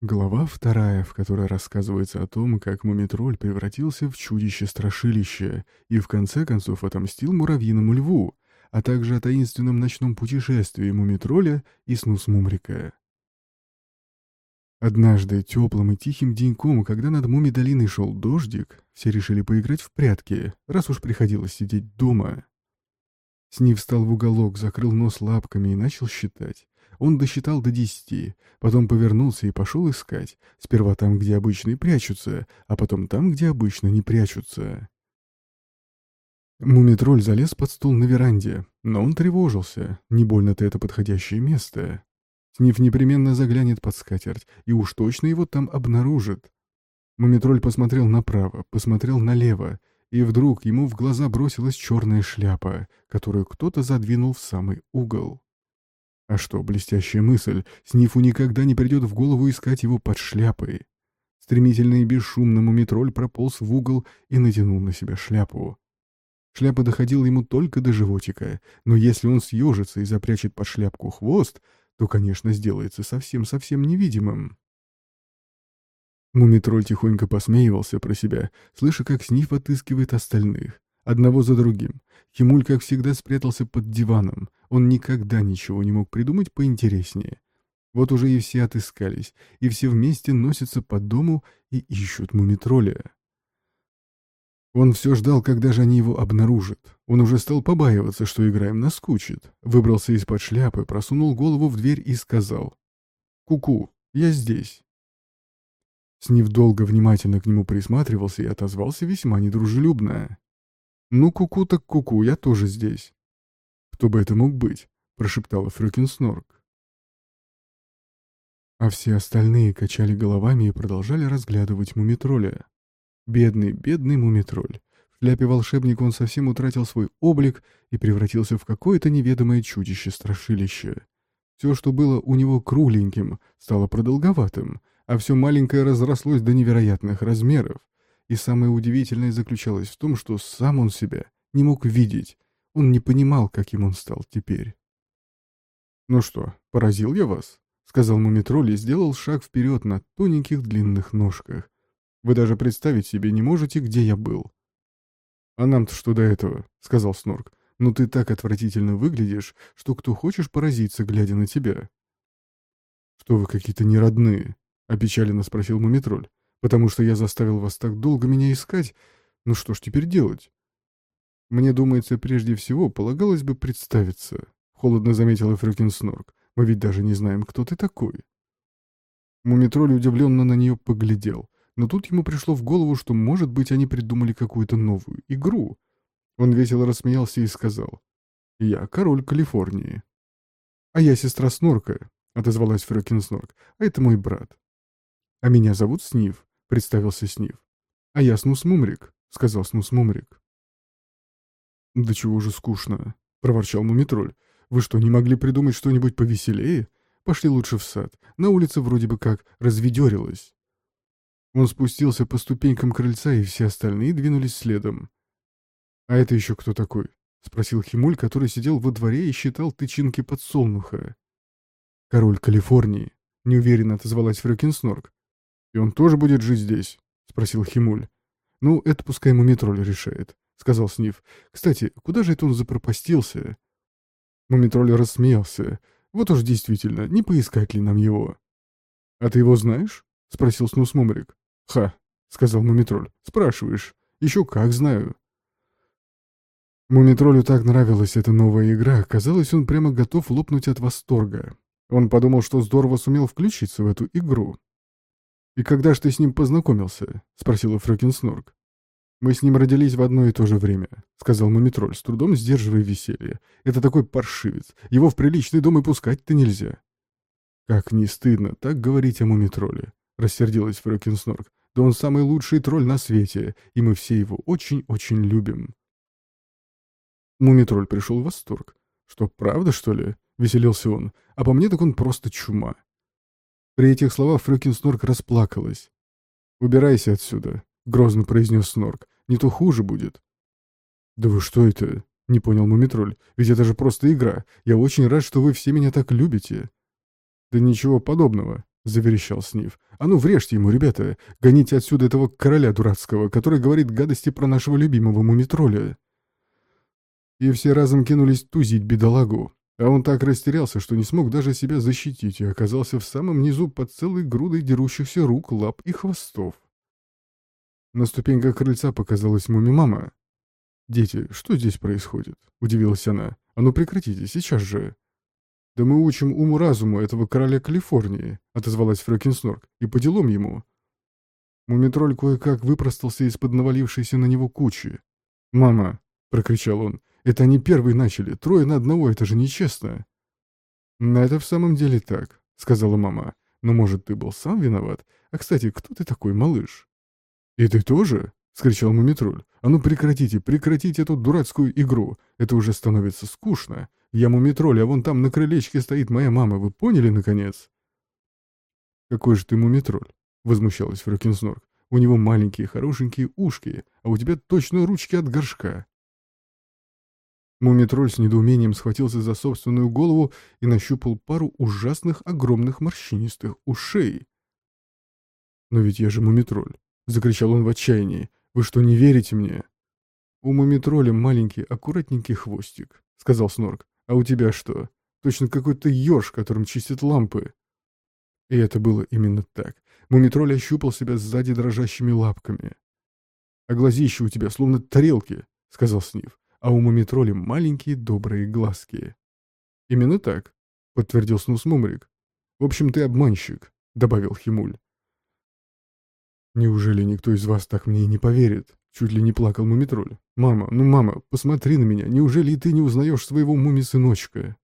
Глава вторая, в которой рассказывается о том, как Мумитроль превратился в чудище-страшилище и в конце концов отомстил муравьиному льву, а также о таинственном ночном путешествии Мумитроля и снус Мумрика. Однажды, теплым и тихим деньком, когда над Муми-долиной шел дождик, все решили поиграть в прятки, раз уж приходилось сидеть дома. Снив встал в уголок, закрыл нос лапками и начал считать. Он досчитал до десяти, потом повернулся и пошел искать. Сперва там, где обычные прячутся, а потом там, где обычно не прячутся. Мумитроль залез под стол на веранде, но он тревожился. Не больно-то это подходящее место. Сниф непременно заглянет под скатерть, и уж точно его там обнаружит. Мумитроль посмотрел направо, посмотрел налево, и вдруг ему в глаза бросилась черная шляпа, которую кто-то задвинул в самый угол. А что, блестящая мысль, Снифу никогда не придет в голову искать его под шляпой. Стремительно и бесшумно мумитроль прополз в угол и натянул на себя шляпу. Шляпа доходила ему только до животика, но если он съежится и запрячет под шляпку хвост, то, конечно, сделается совсем-совсем невидимым. Мумитроль тихонько посмеивался про себя, слыша, как Сниф отыскивает остальных одного за другим. Химуль, как всегда, спрятался под диваном. Он никогда ничего не мог придумать поинтереснее. Вот уже и все отыскались, и все вместе носятся по дому и ищут мумитроля. Он все ждал, когда же они его обнаружат. Он уже стал побаиваться, что играем наскучит. Выбрался из-под шляпы, просунул голову в дверь и сказал. «Ку-ку, я здесь». Снив долго внимательно к нему присматривался и отозвался весьма недружелюбно. «Ну, куку так куку, я тоже здесь». «Кто бы это мог быть?» — прошептала Фрюкин Снорк. А все остальные качали головами и продолжали разглядывать мумитроля. Бедный, бедный мумитроль. В шляпе волшебника он совсем утратил свой облик и превратился в какое-то неведомое чудище-страшилище. Все, что было у него кругленьким, стало продолговатым, а все маленькое разрослось до невероятных размеров. И самое удивительное заключалось в том, что сам он себя не мог видеть. Он не понимал, каким он стал теперь. «Ну что, поразил я вас?» — сказал Мумитроль и сделал шаг вперед на тоненьких длинных ножках. «Вы даже представить себе не можете, где я был». «А нам-то что до этого?» — сказал Снорк. «Но ты так отвратительно выглядишь, что кто хочешь поразиться, глядя на тебя». «Что вы какие-то неродные?» — опечаленно спросил Мумитроль потому что я заставил вас так долго меня искать. Ну что ж теперь делать? Мне думается, прежде всего полагалось бы представиться, — холодно заметила Фрюкин Снорк. Мы ведь даже не знаем, кто ты такой. Мумитроль удивленно на нее поглядел, но тут ему пришло в голову, что, может быть, они придумали какую-то новую игру. Он весело рассмеялся и сказал, «Я король Калифорнии». «А я сестра Снорка», — отозвалась Фрюкин Снорк, — «а это мой брат». «А меня зовут Снив. — представился Снив. «А я Снус Мумрик», — сказал Снус Мумрик. «Да чего же скучно», — проворчал Мумитроль. «Вы что, не могли придумать что-нибудь повеселее? Пошли лучше в сад. На улице вроде бы как разведерилось». Он спустился по ступенькам крыльца, и все остальные двинулись следом. «А это еще кто такой?» — спросил Химуль, который сидел во дворе и считал тычинки подсолнуха. «Король Калифорнии», — неуверенно отозвалась Фрёкинснорк. «И он тоже будет жить здесь?» — спросил Химуль. «Ну, это пускай Мумитроль решает», — сказал Снив. «Кстати, куда же это он запропастился?» Мумитроль рассмеялся. «Вот уж действительно, не поискать ли нам его?» «А ты его знаешь?» — спросил Снус Мумрик. «Ха», — сказал Мумитроль. «Спрашиваешь. Еще как знаю». Мумитролю так нравилась эта новая игра, казалось, он прямо готов лопнуть от восторга. Он подумал, что здорово сумел включиться в эту игру. «И когда ж ты с ним познакомился?» — спросила Фрёкин Снорк. «Мы с ним родились в одно и то же время», — сказал Мумитроль, с трудом сдерживая веселье. «Это такой паршивец. Его в приличный дом и пускать-то нельзя». «Как не стыдно так говорить о Мумитроле», — рассердилась Фрёкин. «Да он самый лучший тролль на свете, и мы все его очень-очень любим». Мумитроль пришел в восторг. «Что, правда, что ли?» — веселился он. «А по мне так он просто чума. При этих словах Снорк расплакалась. «Убирайся отсюда», — грозно произнес Снорк. «Не то хуже будет». «Да вы что это?» — не понял Мумитроль. «Ведь это же просто игра. Я очень рад, что вы все меня так любите». «Да ничего подобного», — заверещал Снив. «А ну, врежьте ему, ребята! Гоните отсюда этого короля дурацкого, который говорит гадости про нашего любимого мумитроля!» И все разом кинулись тузить бедолагу, а он так растерялся, что не смог даже себя защитить и оказался в самом низу под целой грудой дерущихся рук, лап и хвостов. На ступеньках крыльца показалась муми-мама. «Дети, что здесь происходит?» — удивилась она. «А ну прекратите, сейчас же!» «Да мы учим уму-разуму этого короля Калифорнии», — отозвалась Фрёкин Снорк, — «и по делам ему». Мумитроль кое-как выпростался из-под навалившейся на него кучи. «Мама!» — прокричал он. «Это они первые начали. Трое на одного, это же нечестно!» «На это в самом деле так», — сказала мама. «Но, может, ты был сам виноват? А, кстати, кто ты такой, малыш?» «И ты тоже?» — скричал Мумитроль. «А ну прекратите, прекратите эту дурацкую игру. Это уже становится скучно. Я мумитроль, а вон там на крылечке стоит моя мама. Вы поняли, наконец?» «Какой же ты мумитроль?» — возмущалась Фрёкинснорк. «У него маленькие хорошенькие ушки, а у тебя точно ручки от горшка». Мумитроль с недоумением схватился за собственную голову и нащупал пару ужасных огромных морщинистых ушей. «Но ведь я же мумитроль!» — закричал он в отчаянии. «Вы что, не верите мне?» «У мумитроля маленький аккуратненький хвостик», — сказал Снорк. А у тебя что? Точно какой-то еж, которым чистят лампы. И это было именно так. Мумитроль ощупал себя сзади дрожащими лапками. «А глазища у тебя словно тарелки», — сказал Снив. «А у мумитроля маленькие добрые глазки». «Именно так», — подтвердил Снус Мумрик. «В общем, ты обманщик», — добавил Химуль. «Неужели никто из вас так мне и не поверит?» Чуть ли не плакал мумитроль. «Мама, ну мама, посмотри на меня, неужели и ты не узнаешь своего муми-сыночка?»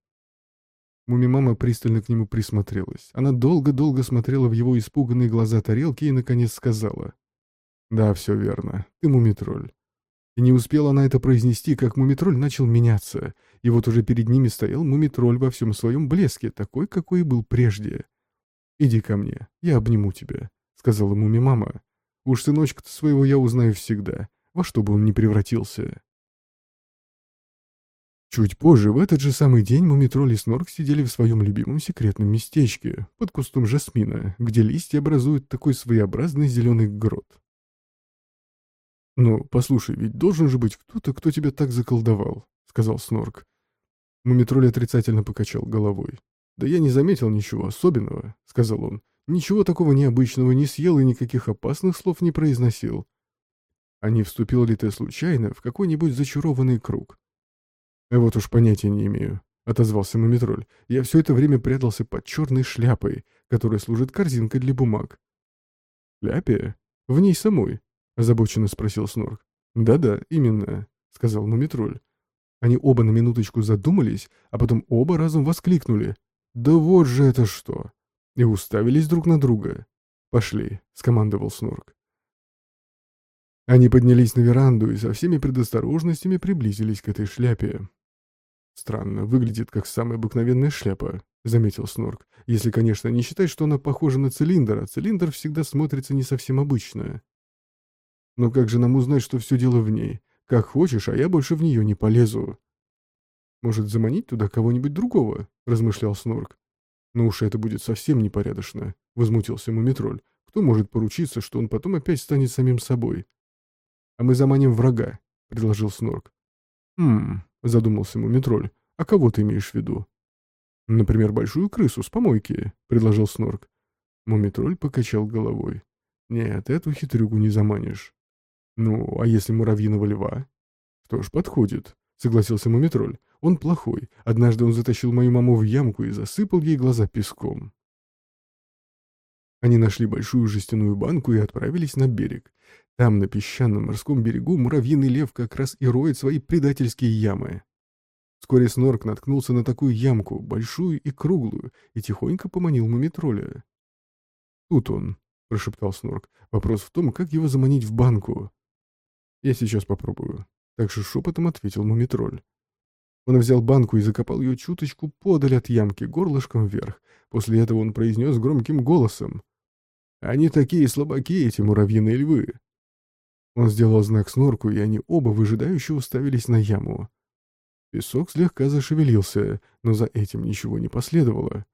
Муми-мама пристально к нему присмотрелась. Она долго-долго смотрела в его испуганные глаза тарелки и, наконец, сказала. «Да, все верно. Ты мумитроль». И не успела она это произнести, как мумитроль начал меняться. И вот уже перед ними стоял мумитроль во всем своем блеске, такой, какой и был прежде. «Иди ко мне, я обниму тебя», — сказала муми-мама. Уж сыночка-то своего я узнаю всегда, во что бы он ни превратился. Чуть позже, в этот же самый день, Мумитроль и Снорк сидели в своем любимом секретном местечке, под кустом жасмина, где листья образуют такой своеобразный зеленый грот. «Ну, послушай, ведь должен же быть кто-то, кто тебя так заколдовал», — сказал Снорк. Мумитроль отрицательно покачал головой. «Да я не заметил ничего особенного», — сказал он. Ничего такого необычного не съел и никаких опасных слов не произносил. А не вступил ли ты случайно в какой-нибудь зачарованный круг? Вот уж понятия не имею, — отозвался Мумитроль. Я все это время прятался под черной шляпой, которая служит корзинкой для бумаг. «Шляпе? В ней самой?» — озабоченно спросил Снорк. «Да-да, именно», — сказал Мумитроль. Они оба на минуточку задумались, а потом оба разом воскликнули. «Да вот же это что!» И уставились друг на друга. «Пошли», — скомандовал Снорк. Они поднялись на веранду и со всеми предосторожностями приблизились к этой шляпе. «Странно, выглядит как самая обыкновенная шляпа», — заметил Снорк. «Если, конечно, не считать, что она похожа на цилиндр, а цилиндр всегда смотрится не совсем обычно. Но как же нам узнать, что все дело в ней? Как хочешь, а я больше в нее не полезу». «Может, заманить туда кого-нибудь другого?» — размышлял Снорк. «Ну уж это будет совсем непорядочно», — возмутился Мумитроль. «Кто может поручиться, что он потом опять станет самим собой?» «А мы заманим врага», — предложил Снорк. «Хм», — задумался Мумитроль. «А кого ты имеешь в виду?» «Например, большую крысу с помойки», — предложил Снорк. Мумитроль покачал головой. «Нет, эту хитрюгу не заманишь». «Ну, а если муравьиного льва?» «Что ж, подходит», — согласился Мумитроль. Он плохой. Однажды он затащил мою маму в ямку и засыпал ей глаза песком. Они нашли большую жестяную банку и отправились на берег. Там, на песчаном морском берегу, муравьиный лев как раз и роет свои предательские ямы. Вскоре Снорк наткнулся на такую ямку, большую и круглую, и тихонько поманил мумитроля. «Тут он», — прошептал Снорк. «Вопрос в том, как его заманить в банку». «Я сейчас попробую», — так же шепотом ответил мумитроль. Он взял банку и закопал ее чуточку подаль от ямки, горлышком вверх. После этого он произнес громким голосом. «Они такие слабаки, эти муравьиные львы!» Он сделал знак снорку, и они оба выжидающе уставились на яму. Песок слегка зашевелился, но за этим ничего не последовало.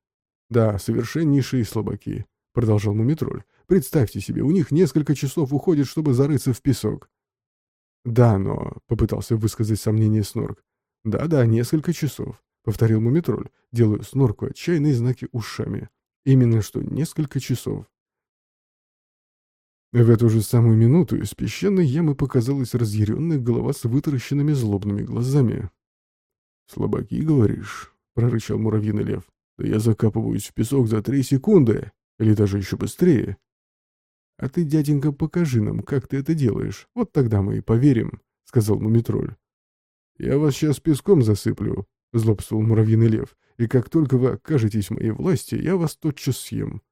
«Да, совершеннейшие слабаки», — продолжал Мумитроль. «Представьте себе, у них несколько часов уходит, чтобы зарыться в песок». «Да, но...» — попытался высказать сомнение Снорк. «Да-да, несколько часов», — повторил Мумитроль, делая Снорку отчаянные знаки ушами. «Именно что несколько часов». В эту же самую минуту из песчаной ямы показалась разъяренная голова с вытаращенными злобными глазами. «Слабаки, говоришь?» — прорычал муравьиный лев. «Да я закапываюсь в песок за три секунды, или даже еще быстрее». «А ты, дяденька, покажи нам, как ты это делаешь, вот тогда мы и поверим», — сказал Мумитроль. «Я вас сейчас песком засыплю», — злобствовал муравьиный лев, «и как только вы окажетесь в моей власти, я вас тотчас съем».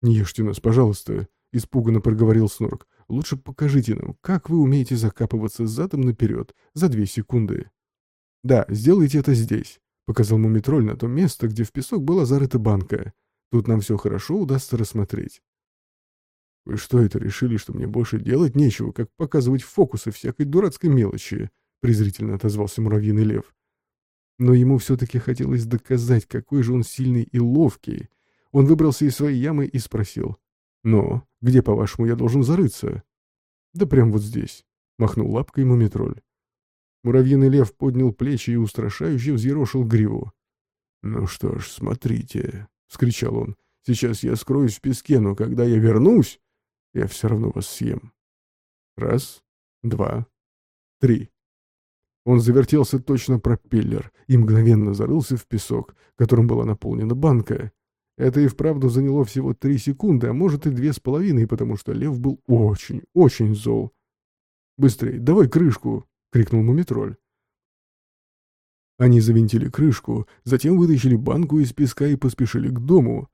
«Не ешьте нас, пожалуйста», — испуганно проговорил Снорк. «Лучше покажите нам, как вы умеете закапываться задом наперед за две секунды». «Да, сделайте это здесь», — показал Мумитроль на то место, где в песок была зарыта банка. «Тут нам все хорошо удастся рассмотреть». «Вы что это, решили, что мне больше делать нечего, как показывать фокусы всякой дурацкой мелочи?» — презрительно отозвался муравьиный лев. Но ему все-таки хотелось доказать, какой же он сильный и ловкий. Он выбрался из своей ямы и спросил. «Но где, по-вашему, я должен зарыться?» «Да прям вот здесь», — махнул лапкой мумитроль. Муравьиный лев поднял плечи и устрашающе взъерошил гриву. «Ну что ж, смотрите», — вскричал он, — «сейчас я скроюсь в песке, но когда я вернусь...» Я все равно вас съем. Раз, два, три. Он завертелся точно пропеллер и мгновенно зарылся в песок, которым была наполнена банка. Это и вправду заняло всего три секунды, а может и две с половиной, потому что лев был очень, очень зол. «Быстрей, давай крышку!» — крикнул Мумитроль. Они завинтили крышку, затем вытащили банку из песка и поспешили к дому.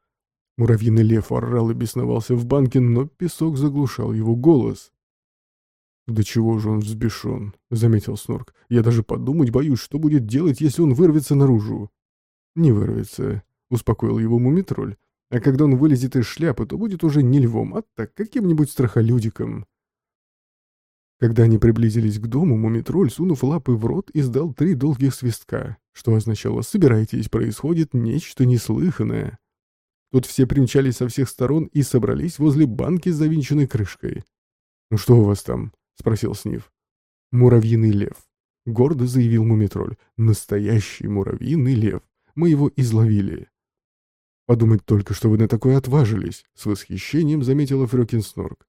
Муравьиный лев орал и бесновался в банке, но песок заглушал его голос. «Да чего же он взбешен?» — заметил Снорк. «Я даже подумать боюсь, что будет делать, если он вырвется наружу». «Не вырвется», — успокоил его мумитроль. «А когда он вылезет из шляпы, то будет уже не львом, а так каким-нибудь страхолюдиком». Когда они приблизились к дому, мумитроль, сунув лапы в рот, издал три долгих свистка, что означало «собирайтесь, происходит нечто неслыханное». Тут все примчались со всех сторон и собрались возле банки с завинченной крышкой. «Ну что у вас там?» — спросил Снив. «Муравьиный лев», — гордо заявил Мумитроль. «Настоящий муравьиный лев. Мы его изловили». «Подумать только, что вы на такое отважились», — с восхищением заметила Фрёкин Снорк.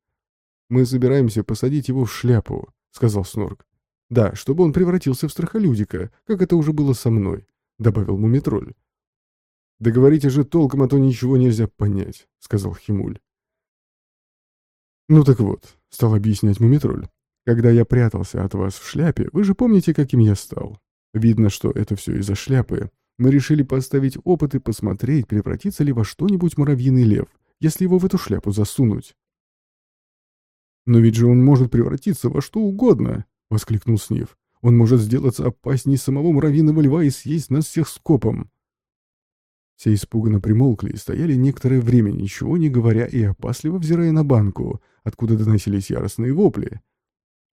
«Мы собираемся посадить его в шляпу», — сказал Снорк. «Да, чтобы он превратился в страхолюдика, как это уже было со мной», — добавил Мумитроль. «Да говорите же толком, а то ничего нельзя понять», — сказал Химуль. «Ну так вот», — стал объяснять Мумитроль. «Когда я прятался от вас в шляпе, вы же помните, каким я стал? Видно, что это все из-за шляпы. Мы решили поставить опыт и посмотреть, превратится ли во что-нибудь муравьиный лев, если его в эту шляпу засунуть». «Но ведь же он может превратиться во что угодно», — воскликнул Снив. «Он может сделаться опаснее самого муравьиного льва и съесть нас всех скопом». Все испуганно примолкли и стояли некоторое время, ничего не говоря и опасливо взирая на банку, откуда доносились яростные вопли.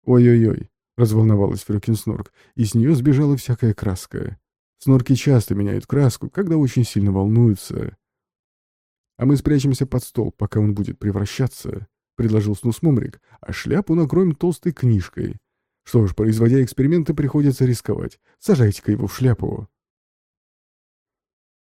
«Ой-ой-ой», — разволновалась Фрёкин Снорк, и с нее сбежала всякая краска. Снорки часто меняют краску, когда очень сильно волнуются. «А мы спрячемся под стол, пока он будет превращаться», — предложил Снус Мумрик, «а шляпу накроем толстой книжкой. Что ж, производя эксперименты, приходится рисковать. Сажайте-ка его в шляпу».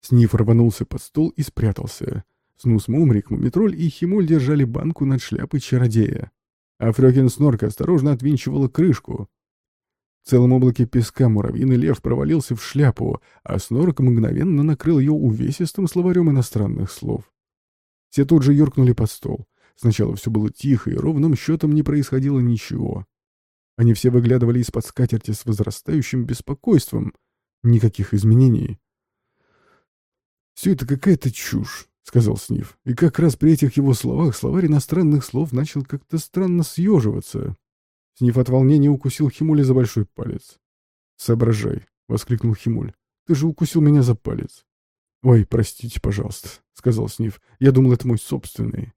Сниф рванулся под стол и спрятался. Снус Мумрик, Мумитроль и Химуль держали банку над шляпой чародея. А Фрёкин Снорк осторожно отвинчивала крышку. В целом облаке песка муравьиный лев провалился в шляпу, а Снорк мгновенно накрыл ее увесистым словарем иностранных слов. Все тут же юркнули под стол. Сначала все было тихо, и ровным счетом не происходило ничего. Они все выглядывали из-под скатерти с возрастающим беспокойством. Никаких изменений. «Все это какая-то чушь», — сказал Сниф. И как раз при этих его словах словарь иностранных слов начал как-то странно съеживаться. Сниф от волнения укусил Химуля за большой палец. «Соображай», — воскликнул Химуль. «Ты же укусил меня за палец». «Ой, простите, пожалуйста», — сказал Сниф. «Я думал, это мой собственный».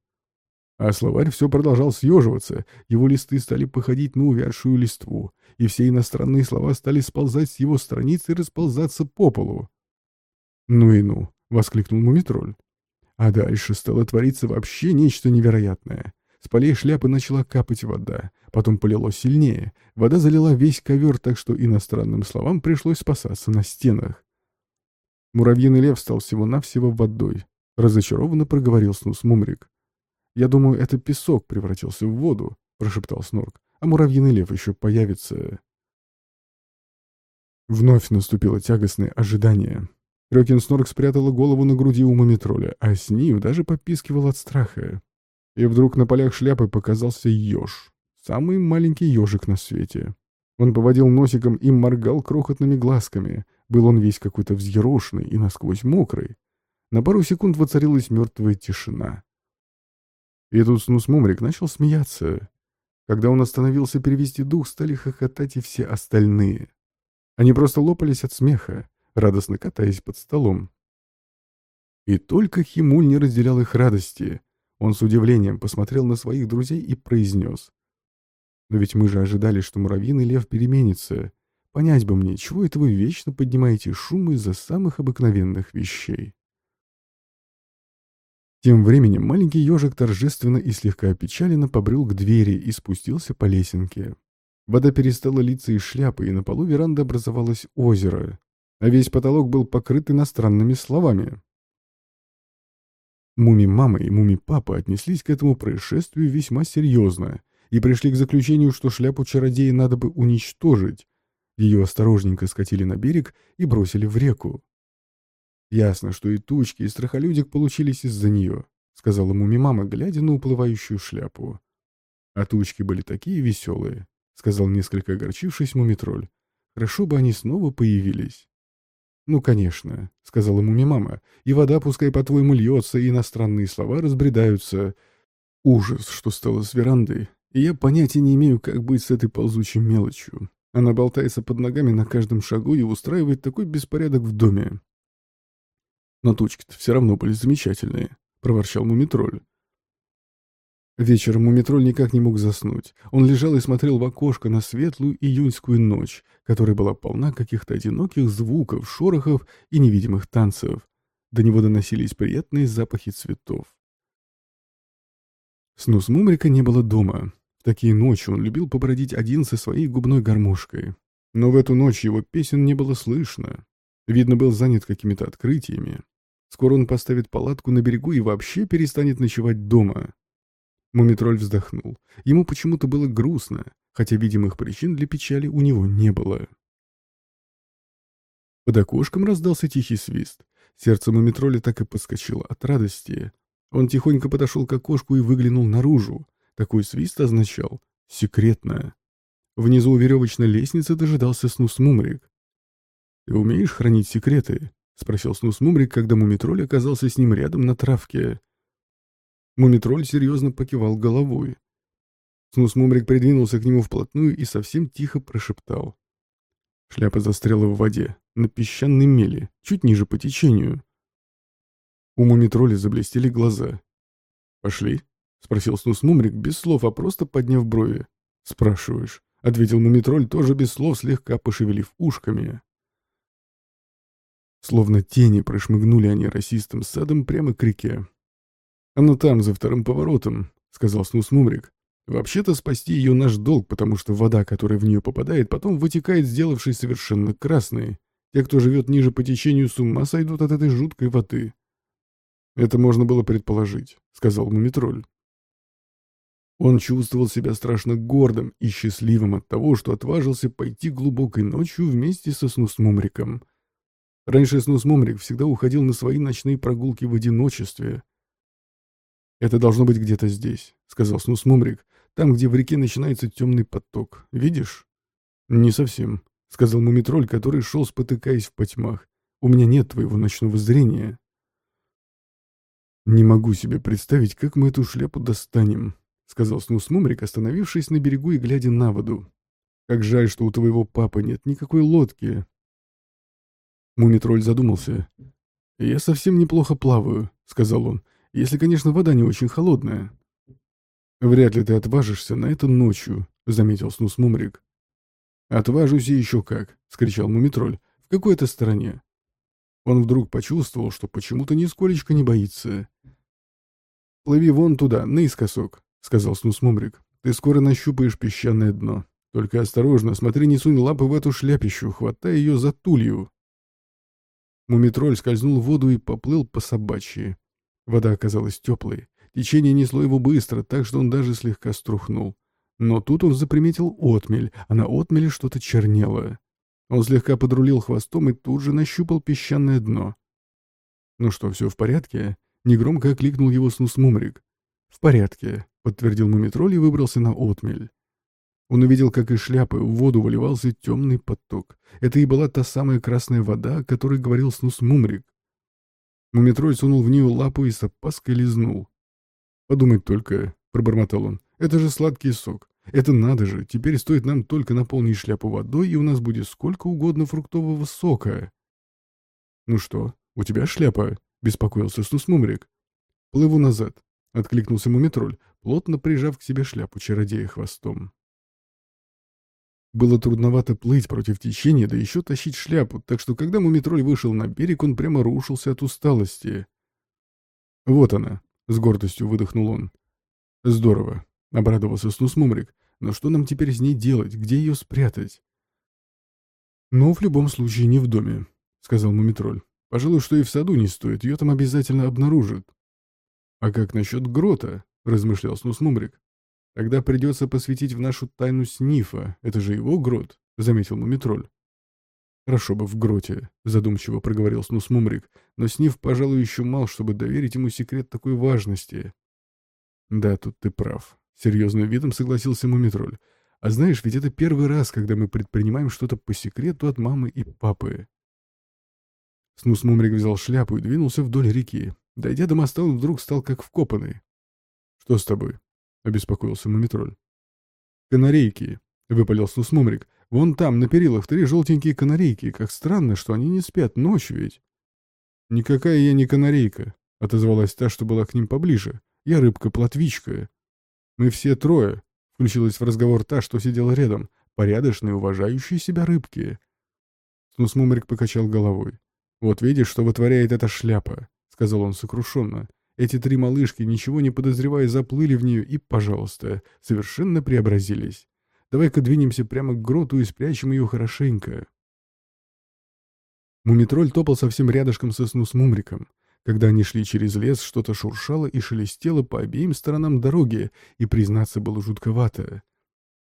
А словарь все продолжал съеживаться, его листы стали походить на увядшую листву, и все иностранные слова стали сползать с его страниц и расползаться по полу. «Ну и ну», — воскликнул Мумитроль. А дальше стало твориться вообще нечто невероятное. С полей шляпы начала капать вода, потом полило сильнее. Вода залила весь ковер, так что иностранным словам пришлось спасаться на стенах. Муравьиный лев стал всего-навсего водой. Разочарованно проговорил Снус Мумрик. «Я думаю, это песок превратился в воду», — прошептал Снорк. «А муравьиный лев еще появится...» Вновь наступило тягостное ожидание. Рёкин Снорк спрятала голову на груди у Мумитроля, а Снив даже попискивал от страха. И вдруг на полях шляпы показался еж. Самый маленький ежик на свете. Он поводил носиком и моргал крохотными глазками. Был он весь какой-то взъерошенный и насквозь мокрый. На пару секунд воцарилась мертвая тишина. И тут Снус Мумрик начал смеяться. Когда он остановился перевести дух, стали хохотать и все остальные. Они просто лопались от смеха, радостно катаясь под столом. И только Химуль не разделял их радости — он с удивлением посмотрел на своих друзей и произнес. «Но ведь мы же ожидали, что муравьиный лев переменится. Понять бы мне, чего это вы вечно поднимаете шум из-за самых обыкновенных вещей?» Тем временем маленький ежик торжественно и слегка опечаленно побрел к двери и спустился по лесенке. Вода перестала литься из шляпы, и на полу веранды образовалось озеро, а весь потолок был покрыт иностранными словами. Муми-мама и муми-папа отнеслись к этому происшествию весьма серьезно и пришли к заключению, что шляпу чародея надо бы уничтожить. Ее осторожненько скатили на берег и бросили в реку. «Ясно, что и тучки, и страхолюдик получились из-за нее», — сказала муми-мама, глядя на уплывающую шляпу. «А тучки были такие веселые», — сказал несколько огорчившись мумитроль. «Хорошо бы они снова появились». «Ну, конечно», — сказала ему мама, — «и вода, пускай по-твоему, льется, и иностранные слова разбредаются. Ужас, что стало с верандой, и я понятия не имею, как быть с этой ползучей мелочью. Она болтается под ногами на каждом шагу и устраивает такой беспорядок в доме». «Но тучки-то все равно были замечательные», — проворчал Мумитроль. Вечером Мумитроль никак не мог заснуть. Он лежал и смотрел в окошко на светлую июньскую ночь, которая была полна каких-то одиноких звуков, шорохов и невидимых танцев. До него доносились приятные запахи цветов. Снус Мумрика не было дома. В такие ночи он любил побродить один со своей губной гармошкой. Но в эту ночь его песен не было слышно. Видно, был занят какими-то открытиями. Скоро он поставит палатку на берегу и вообще перестанет ночевать дома. Мумитроль вздохнул. Ему почему-то было грустно, хотя видимых причин для печали у него не было. Под окошком раздался тихий свист. Сердце Мумитроля так и подскочило от радости. Он тихонько подошел к окошку и выглянул наружу. Такой свист означал «секретно». Внизу у веревочной лестницы дожидался Снус Мумрик. «Ты умеешь хранить секреты?» — спросил Снус Мумрик, когда Мумитроль оказался с ним рядом на травке. Мумитроль серьезно покивал головой. Снус-мумрик придвинулся к нему вплотную и совсем тихо прошептал. Шляпа застряла в воде, на песчаной мели, чуть ниже по течению. У мумитроля заблестели глаза. «Пошли?» — спросил Снус-мумрик без слов, а просто подняв брови. «Спрашиваешь?» — ответил мумитроль, тоже без слов, слегка пошевелив ушками. Словно тени прошмыгнули они расистым садом прямо к реке. «Она там, за вторым поворотом», — сказал Снус Мумрик. «Вообще-то спасти ее наш долг, потому что вода, которая в нее попадает, потом вытекает, сделавшись совершенно красной. Те, кто живет ниже по течению, с ума сойдут от этой жуткой воды». «Это можно было предположить», — сказал Мумитроль. Он чувствовал себя страшно гордым и счастливым от того, что отважился пойти глубокой ночью вместе со Снус-Мумриком. Раньше Снус-Мумрик всегда уходил на свои ночные прогулки в одиночестве, «Это должно быть где-то здесь», — сказал Снус Мумрик. «Там, где в реке начинается темный поток. Видишь?» «Не совсем», — сказал Мумитроль, который шел, спотыкаясь в потьмах. «У меня нет твоего ночного зрения». «Не могу себе представить, как мы эту шляпу достанем», — сказал Снус Мумрик, остановившись на берегу и глядя на воду. «Как жаль, что у твоего папы нет никакой лодки». Мумитроль задумался. «Я совсем неплохо плаваю», — сказал он. Если, конечно, вода не очень холодная. «Вряд ли ты отважишься на это ночью», — заметил Снус Мумрик. «Отважусь и еще как», — скричал Мумитроль. «В какой-то стороне». Он вдруг почувствовал, что почему-то нисколечко не боится. «Плыви вон туда, наискосок», — сказал Снусмумрик. «Ты скоро нащупаешь песчаное дно. Только осторожно, смотри, не сунь лапы в эту шляпищу, хватай ее за тулью». Мумитроль скользнул в воду и поплыл по собачьи. Вода оказалась теплой. Течение несло его быстро, так что он даже слегка струхнул. Но тут он заприметил отмель, а на отмеле что-то чернело. Он слегка подрулил хвостом и тут же нащупал песчаное дно. «Ну что, все в порядке?» — негромко окликнул его Снусмумрик. «В порядке», — подтвердил Мумитроль и выбрался на отмель. Он увидел, как из шляпы в воду выливался темный поток. Это и была та самая красная вода, о которой говорил Снусмумрик. Мумитроль сунул в нее лапу и с опаской лизнул. «Подумать только», — пробормотал он, — «это же сладкий сок. Это надо же, теперь стоит нам только наполнить шляпу водой, и у нас будет сколько угодно фруктового сока». «Ну что, у тебя шляпа?» — беспокоился Снусмумрик. «Плыву назад», — откликнулся Мумитроль, плотно прижав к себе шляпу чародея хвостом. Было трудновато плыть против течения, да еще тащить шляпу, так что когда Мумитроль вышел на берег, он прямо рушился от усталости. «Вот она», — с гордостью выдохнул он. «Здорово», — обрадовался Снусмумрик. «Но что нам теперь с ней делать? Где ее спрятать?» «Ну, в любом случае, не в доме», — сказал Мумитроль. «Пожалуй, что и в саду не стоит, ее там обязательно обнаружат». «А как насчет грота?» — размышлял Снусмумрик. Тогда придется посвятить в нашу тайну Снифа. Это же его грот, — заметил Мумитроль. «Хорошо бы в гроте», — задумчиво проговорил Снус Мумрик, но Сниф, пожалуй, еще мал, чтобы доверить ему секрет такой важности. «Да, тут ты прав», — серьезным видом согласился Мумитроль. «А знаешь, ведь это первый раз, когда мы предпринимаем что-то по секрету от мамы и папы». Снус Мумрик взял шляпу и двинулся вдоль реки. Дойдя до моста, он вдруг стал как вкопанный. «Что с тобой?» — обеспокоился Мумитроль. «Канарейки», — выпалил Снусмумрик. «Вон там, на перилах, три желтенькие канарейки. Как странно, что они не спят, ночь ведь». «Никакая я не канарейка», — отозвалась та, что была к ним поближе. «Я рыбка-плотвичка». «Мы все трое», — включилась в разговор та, что сидела рядом. «Порядочные, уважающие себя рыбки». Снусмумрик покачал головой. «Вот видишь, что вытворяет эта шляпа», — сказал он сокрушенно. Эти три малышки, ничего не подозревая, заплыли в нее и, пожалуйста, совершенно преобразились. Давай-ка двинемся прямо к гроту и спрячем ее хорошенько. Мумитроль топал совсем рядышком со сну с Мумриком. Когда они шли через лес, что-то шуршало и шелестело по обеим сторонам дороги, и, признаться, было жутковато.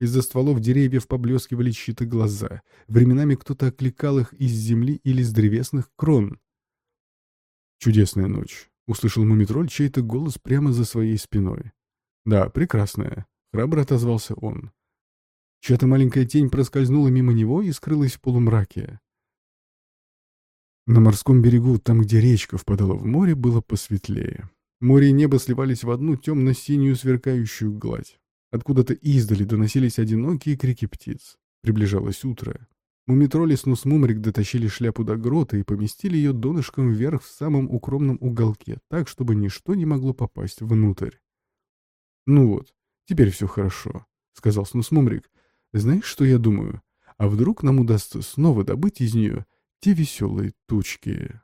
Из-за стволов деревьев поблескивали чьи-то глаза. Временами кто-то окликал их из земли или с древесных крон. Чудесная ночь. Услышал Мумитроль чей-то голос прямо за своей спиной. «Да, прекрасная», — храбро отозвался он. Чья-то маленькая тень проскользнула мимо него и скрылась в полумраке. На морском берегу, там, где речка впадала в море, было посветлее. Море и небо сливались в одну темно-синюю сверкающую гладь. Откуда-то издали доносились одинокие крики птиц. Приближалось утро. Мумитроли с Нусмумрик дотащили шляпу до грота и поместили ее донышком вверх в самом укромном уголке, так, чтобы ничто не могло попасть внутрь. «Ну вот, теперь все хорошо», — сказал Снусмумрик. «Знаешь, что я думаю? А вдруг нам удастся снова добыть из нее те веселые тучки?»